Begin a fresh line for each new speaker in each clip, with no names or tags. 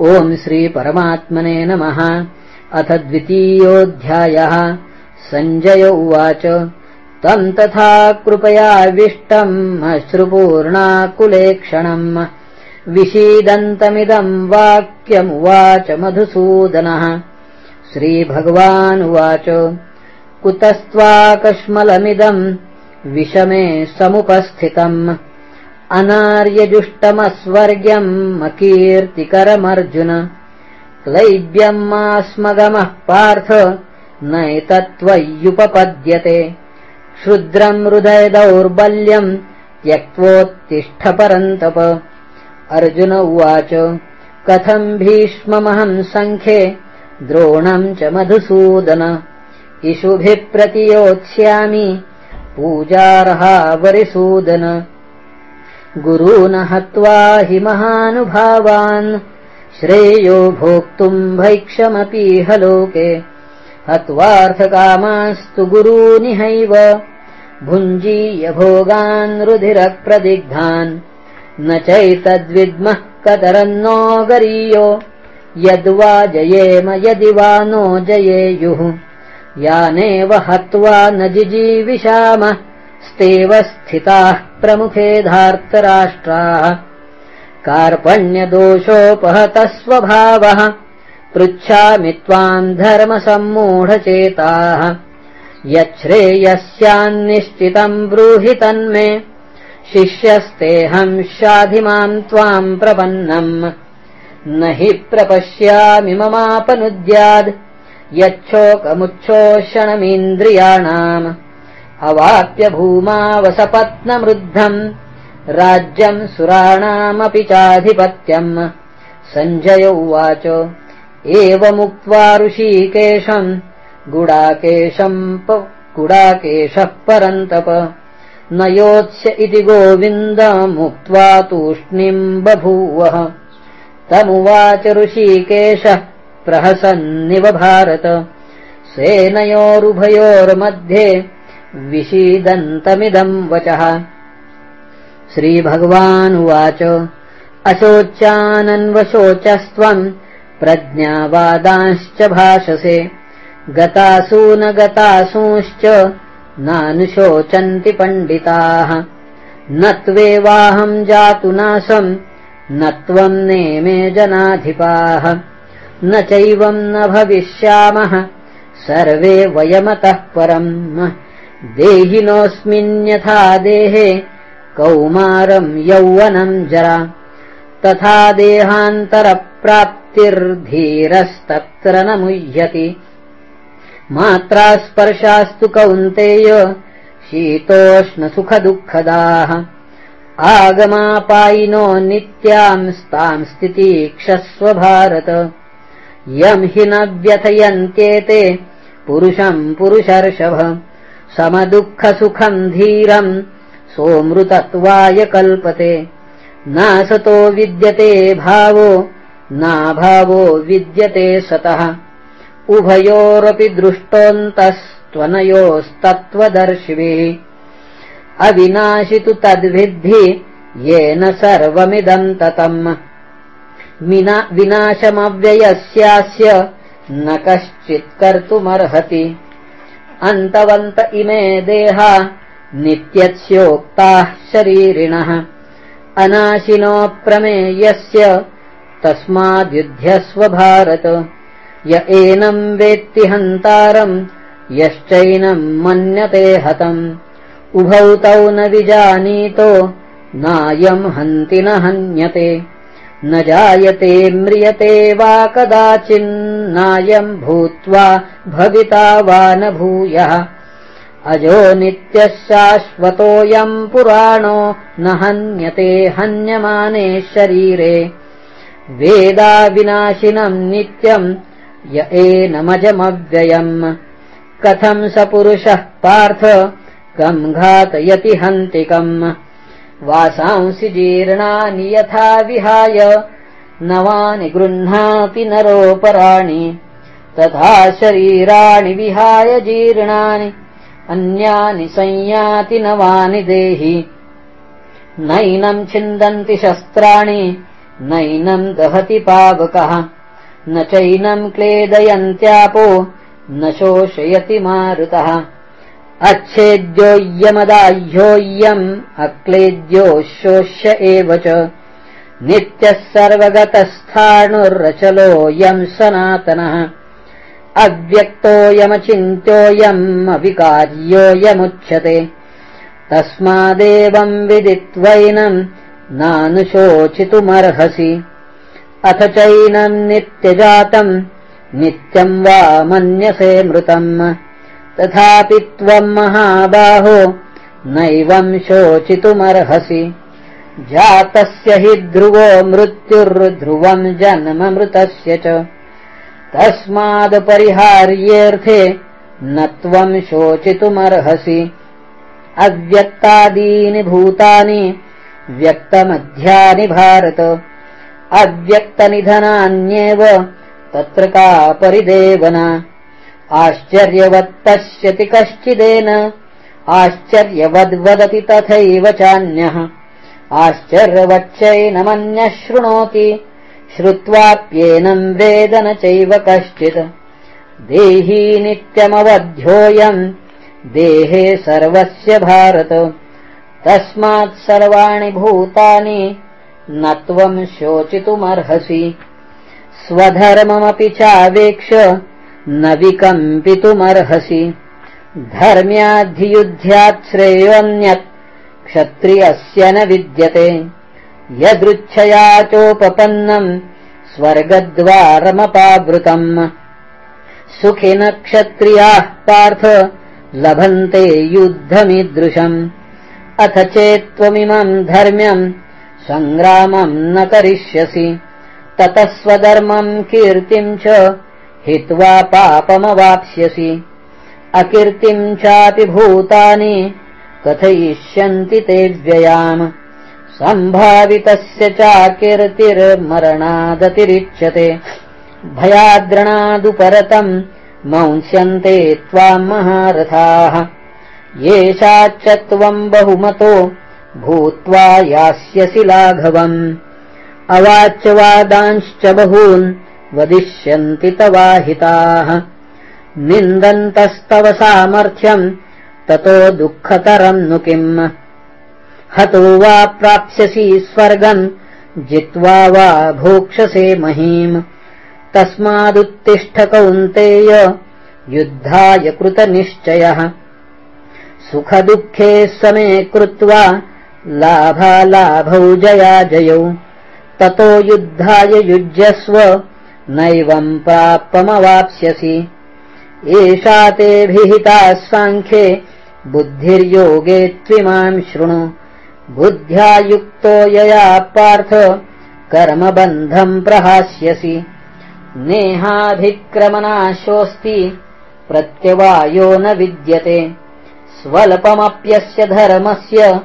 ओम् श्रीपरमात्मने नमः। अथ द्वितीयोऽध्यायः। सञ्जय उवाच। तम् तथा कृपयाविष्टम् अश्रुपूर्णाकुलेक्षणम् विषीदन्तमिदम् वाक्यमुवाच मधुसूदनः। श्रीभगवानुवाच। कुतस्त्वाकश्मलमिदम् विषमे समुपस्थितम् अनार्यजुष्टमस्वर्ग्यम् अकीर्तिकरमर्जुन। क्लैब्यम् मास्मगमः पार्थ नैतत्त्वय्युपपद्यते क्षुद्रम् हृदयदौर्बल्यम् त्यक्त्वोत्तिष्ठ परन्तप अर्जुन उवाच कथम् भीष्ममहम् सङ्ख्ये द्रोणम् च मधुसूदन। इषुभिः प्रतियोत्स्यामि पूजार्हावरिसूदन गुरून् हत्वा हि महानुभावान्। श्रेयो भोक्तुम् भैक्षमपीह लोके हत्वार्थकामास्तु गुरूनिहैव। भुञ्जीय भोगान् रुधिरप्रदिग्धान्। न चैतद्विद्मः कतरन्नो गरीयो। यद्वा जयेम यदि वा नो जयेयुः। यानेव हत्वा न जिजीविषामः। स्तेव स्थिताः प्रमुखे धार्तराष्ट्राः। कार्पण्यदोषोपहतः स्वभावः पृच्छामि त्वाम् धर्मसम्मूढचेताः। यच्छ्रेयस्यान्निश्चितम् ब्रूहि तन्मे शिष्यस्तेऽहम् शाधिमाम् त्वाम् प्रपन्नम्। न हि प्रपश्यामि ममापनुद्याद् यच्छोकमुच्छोषणमिन्द्रियाणाम् अवाप्य भूमावसपत्नमृद्धम् राज्यम् सुराणामपि चाधिपत्यम्। सञ्जय उवाच। एवमुक्त्वा ऋषीकेशम्। गुडाकेशम् गुडाकेशः परन्तप। न योत्स्य इति गोविन्दमुक्त्वा तूष्णीम् बभूवः। तमुवाच ऋषीकेशः प्रहसन्निव भारत। सेनयोरुभयोर्मध्ये विषीदन्तमिदम् वचः। श्रीभगवानुवाच अशोच्यानन्वशोचस्त्वम् प्रज्ञावादांश्च भाषसे गतासू न गतासूंश्च नानुशोचन्ति पण्डिताः। न त्वेवाहम् जातु नाशम् न त्वम् नेमे जनाधिपाः। न चैवम् न भविष्यामः सर्वे वयमतः परम् देहिनोऽस्मिन्यथा देहे कौमारम् यौवनम् जरा। तथा देहान्तरप्राप्तिर्धीरस्तत्र न मुह्यति मात्रा स्पर्शास्तु कौन्तेय शीतोष्णसुखदुःखदाः। आगमापायिनो नित्याम् स्ताम् स्थितीक्षस्व भारत। यम् हि न व्यथयन्त्येते पुरुषम् पुरुषर्षभ समदुःखसुखम् धीरम् सोऽमृतत्वाय कल्पते। नासतो विद्यते भावो नाभावो विद्यते सतः। उभयोरपि दृष्टोऽन्तस्त्वनयोस्तत्त्वदर्शिभिः। अविनाशितु तद्विद्धि येन सर्वमिदम् ततम्। विनाशमव्ययस्यास्य न कश्चित् कर्तुमर्हति अन्तवन्त इमे देहा नित्यस्योक्ताः शरीरिणः। अनाशिनोऽप्रमेयस्य तस्माद्युध्यस्व भारत य एनम् वेत्ति हन्तारम् यश्चैनम् मन्यते हतम्। उभौ तौ न विजानीतो नायम् हन्ति न हन्यते न जायते म्रियते वा कदाचिन्नायम् भूत्वा भविता वा न भूयः अजो नित्यः शाश्वतोऽयम् पुराणो न हन्यते हन्यमाने शरीरे। वेदाविनाशिनम् नित्यम् य एनमजमव्ययम् कथम् स पुरुषः पार्थ कम् घातयति हन्तिकम् वासांसि जीर्णानि यथा विहाय नवानि गृह्णाति नरोपराणि तथा शरीराणि विहाय जीर्णानि अन्यानि संयाति नवानि देहि। नैनम् छिन्दन्ति शस्त्राणि नैनम् दहति पावकः न चैनम् क्लेदयन्त्यापो न शोषयति मारुतः अच्छेद्योऽयमदाह्योऽयम् अक्लेद्यो शोष्य एव च। नित्यः सर्वगतस्थाणुरचलोऽयम् सनातनः। अव्यक्तोऽयमचिन्त्योऽयम् अविकार्योऽयमुच्यते। तस्मादेवम् विदित्वैनम् नानुशोचितुमर्हसि। अथ चैनम् नित्यजातम्। नित्यम् वा मन्यसे मृतम् तथापि त्वम् महाबाहो नैवम् शोचितुमर्हसि। जातस्य हि ध्रुवो मृत्युर्ध्रुवम् जन्ममृतस्य च। तस्मादपरिहार्येऽर्थे न त्वम् शोचितुमर्हसि। अव्यक्तादीनि भूतानि व्यक्तमध्यानि भारत। अव्यक्तनिधनान्येव तत्र का परिदेवना आश्चर्यवत्पश्यति कश्चिदेन। आश्चर्यवद्वदति तथैव चान्यः। आश्चर्यवच्चैनमन्यः शृणोति। श्रुत्वाप्येनम् वेद न चैव कश्चित्। देही नित्यमवध्योऽयम्। देहे सर्वस्य भारत। तस्मात् सर्वाणि भूतानि न त्वम् शोचितुमर्हसि। स्वधर्ममपि चावेक्ष न विकम्पितुमर्हसि धर्म्याद्धियुध्यात् श्रेयोऽन्यत् क्षत्रियस्य न विद्यते। यदृच्छया चोपपन्नम् स्वर्गद्वारमपावृतम्। सुखिन क्षत्रियाः पार्थ लभन्ते युद्धमीदृशम्। अथ चेत्त्वमिमम् धर्म्यम् सङ्ग्रामम् न करिष्यसि। ततः स्वधर्मम् कीर्तिम् च हित्वा पापमवाप्स्यसि। अकीर्तिम् चापि भूतानि कथयिष्यन्ति ते व्ययाम्। सम्भावितस्य चाकीर्तिर्मरणादतिरिच्यते। भयाद्रणादुपरतम् मंस्यन्ते त्वाम् महारथाः। येषाच्च त्वम् बहुमतो भूत्वा यास्यसि लाघवम्। अवाच्यवादांश्च बहून् वदिष्यन्ति तवाहिताः। निन्दन्तस्तव सामर्थ्यम् ततो दुःखतरम् नु किम्? हतो वा प्राप्स्यसि स्वर्गम् जित्वा वा भोक्षसे महीम्। तस्मादुत्तिष्ठ कौन्तेय युद्धाय कृतनिश्चयः। सुखदुःखे समे कृत्वा लाभालाभौ जया जयौ। ततो युद्धाय युज्यस्व नैवम् प्रापमवाप्स्यसि एषा ते विहिताः साङ्ख्ये बुद्धिर्योगे त्विमाम् शृणु। बुद्ध्या युक्तो यया पार्थ कर्मबन्धम् प्रहास्यसि। नेहाधिक्रमनाशोऽस्ति प्रत्यवायो न विद्यते। स्वल्पमप्यस्य धर्मस्य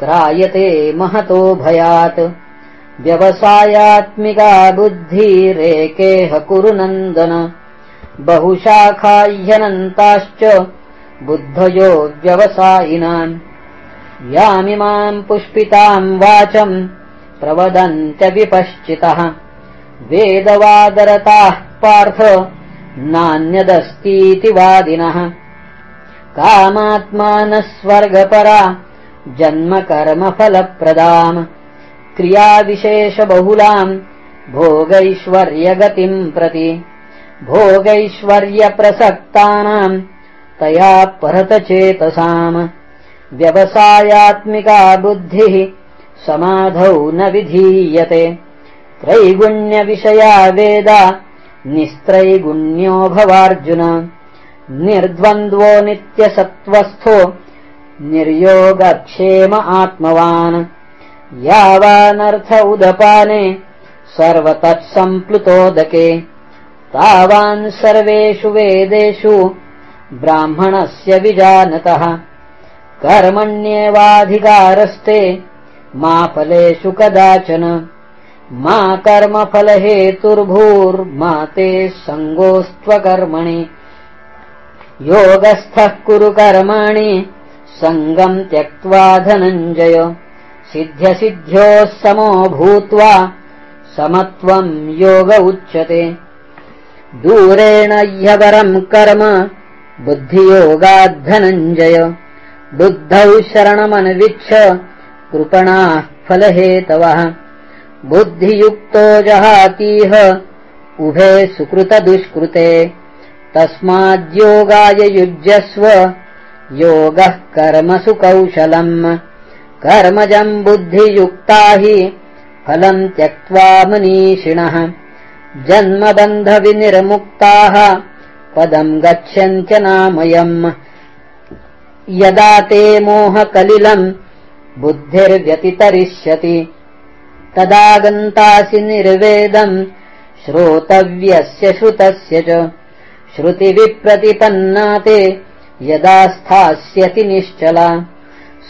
त्रायते महतो भयात् व्यवसायात्मिका बुद्धिरेकेह कुरु नन्दन। बहुशाखाह्यनन्ताश्च बुद्धयो व्यवसायिनाम् यामिमाम् पुष्पिताम् वाचम् प्रवदन्त्यविपश्चितः वेदवादरताः पार्थ नान्यदस्तीति वादिनः। कामात्मानः स्वर्गपरा जन्मकर्मफलप्रदाम् क्रियाविशेषबहुलाम् भोगैश्वर्यगतिम् प्रति भोगैश्वर्यप्रसक्तानाम् तया परतचेतसाम् व्यवसायात्मिका बुद्धिः समाधौ न विधीयते। त्रैगुण्यविषया वेदा निस्त्रैगुण्यो भवार्जुन निर्द्वन्द्वो नित्यसत्त्वस्थो निर्योगक्षेम आत्मवान् यावानर्थ उदपाने सर्वतत्सम्प्लुतोदके। तावान् सर्वेषु वेदेषु ब्राह्मणस्य विजानतः। कर्मण्येवाधिकारस्ते मा फलेषु कदाचन। मा कर्मफलहेतुर्भूर्मा ते सङ्गोऽस्त्वकर्मणि योगस्थः कुरु कर्माणि सङ्गम् त्यक्त्वा धनञ्जय सिद्ध्यसिद्ध्योः समो भूत्वा समत्वम् योग उच्यते। दूरेण ह्यवरम् कर्म बुद्धियोगाद्धनञ्जय। बुद्धौ शरणमन्विच्छ कृपणाः फलहेतवः। बुद्धियुक्तो जहातीह उभे सुकृतदुष्कृते। तस्माद्योगाय युज्यस्व योगः कर्मसु कौशलम् कर्मजम् बुद्धियुक्ता हि फलम् त्यक्त्वा मनीषिणः। जन्मबन्धविनिर्मुक्ताः पदम् गच्छन्त्यनामयम् यदा ते मोहकलिलम् बुद्धिर्व्यतितरिष्यति तदा गन्तासि निर्वेदम् श्रोतव्यस्य श्रुतस्य च। श्रुतिविप्रतिपन्ना ते यदा स्थास्यति निश्चला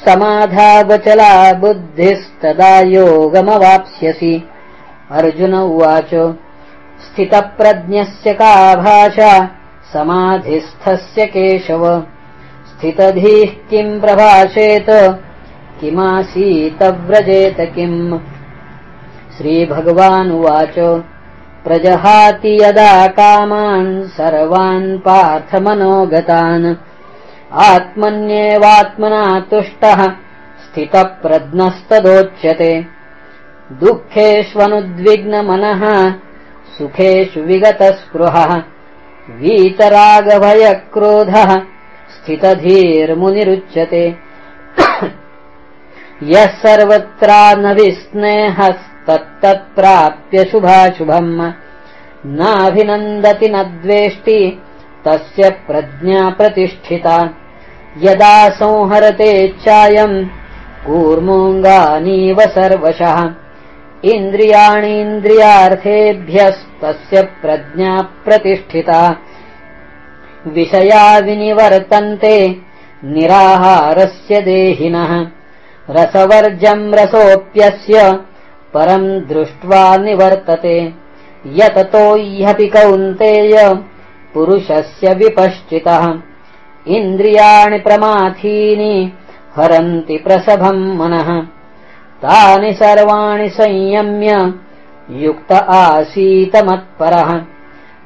समाधावचला बुद्धिस्तदा योगमवाप्स्यसि अर्जुन उवाच स्थितप्रज्ञस्य का भाषा? समाधिस्थस्य केशव। स्थितधीः किम् प्रभाषेत? किमासीतव्रजेत किम्? श्रीभगवानुवाच प्रजहाति यदा कामान् सर्वान् पार्थमनोगतान् आत्मन्येवात्मना तुष्टः स्थितप्रज्ञस्तदोच्यते। दुःखेष्वनुद्विग्नमनः सुखेषु विगतस्पृहः। वीतरागभयक्रोधः स्थितधीर्मुनिरुच्यते। यः सर्वत्रानभिस्नेहस्तत्तत्प्राप्य शुभाशुभम् नाभिनन्दति न द्वेष्टि तस्य प्रज्ञा प्रतिष्ठिता यदा संहरते चायम् कूर्मोऽङ्गानीव सर्वशः। इन्द्रियाणीन्द्रियार्थेभ्यस्तस्य प्रज्ञा प्रतिष्ठिता। विषया विनिवर्तन्ते निराहारस्य देहिनः। रसवर्जम् रसोऽप्यस्य परम् दृष्ट्वा निवर्तते। यततो ह्यपि कौन्तेय पुरुषस्य विपश्चितः इन्द्रियाणि प्रमाथीनि हरन्ति प्रसभम् मनः। तानि सर्वाणि संयम्य युक्त आसीतमत्परः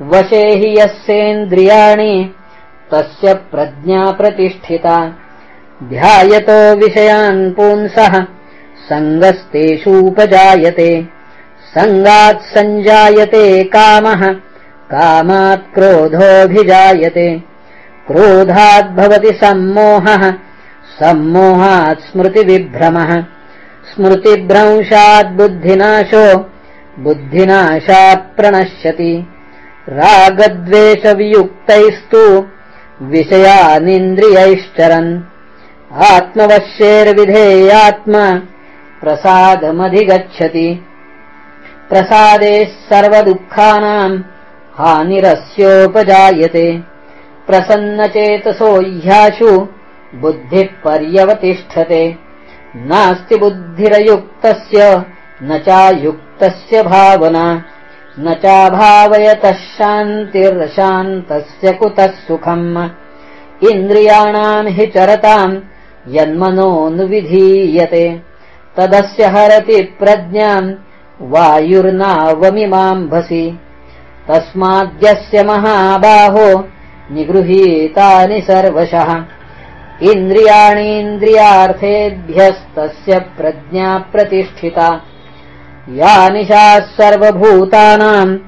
वशे हि यस्येन्द्रियाणि तस्य प्रज्ञा प्रतिष्ठिता। ध्यायतो विषयान् पुंसः सङ्गस्तेषूपजायते सङ्गात् सञ्जायते कामः कामात् क्रोधोऽभिजायते क्रोधाद्भवति सम्मोहः। सम्मोहात् स्मृतिविभ्रमः। स्मृतिभ्रंशाद्बुद्धिनाशो बुद्धिनाशात् प्रणश्यति। रागद्वेषवियुक्तैस्तु विषयानिन्द्रियैश्चरन्। आत्मवश्यैर्विधेयात्मा प्रसादमधिगच्छति। प्रसादे सर्वदुःखानाम् हानिरस्योपजायते प्रसन्नचेतसो ह्याशु बुद्धिः पर्यवतिष्ठते नास्ति बुद्धिरयुक्तस्य न चायुक्तस्य भावना। न चाभावयतः शान्तिर्शान्तस्य कुतः सुखम्। इन्द्रियाणाम् हि चरताम् यन्मनोऽनुविधीयते। तदस्य हरति प्रज्ञाम् वायुर्नावमिमाम्भसि। तस्माद्यस्य महाबाहो निगृहीतानि सर्वशः। इन्द्रियाणीन्द्रियार्थेभ्यस्तस्य प्रज्ञा प्रतिष्ठिता। या निशाः सर्वभूतानाम्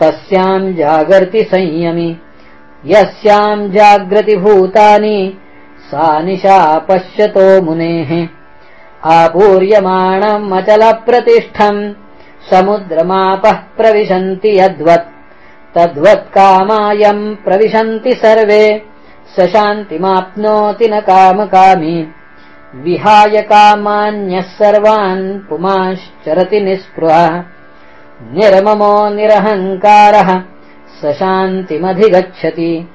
तस्याम् जागर्ति संयमि। यस्याम् जाग्रतिभूतानि सा निशा पश्यतो मुनेः। आपूर्यमाणम् अचलप्रतिष्ठम् समुद्रमापः प्रविशन्ति यद्वत् तद्वत्कामायम् प्रविशन्ति सर्वे। स शान्तिमाप्नोति न कामकामी। विहाय कामान्यः सर्वान् पुमाश्चरति निःस्पृहः। निरममो निरहङ्कारः स शान्तिमधिगच्छति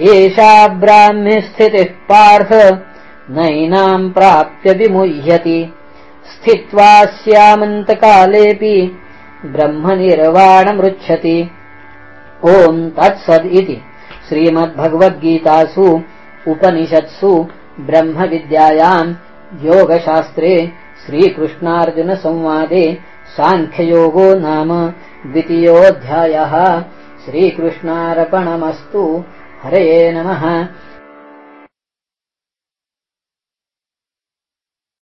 एषा ब्राह्म्यस्थितिः पार्थ नैनाम् प्राप्य विमुह्यति। स्थित्वा स्यामन्तकालेऽपि ब्रह्मनिर्वाणमृच्छति ओम् तत्सद् इति। श्रीमद्भगवद्गीतासु उपनिषत्सु ब्रह्मविद्यायाम् योगशास्त्रे श्रीकृष्णार्जुनसंवादे साङ्ख्ययोगो नाम द्वितीयोऽध्यायः। श्रीकृष्णार्पणमस्तु। हरये नमः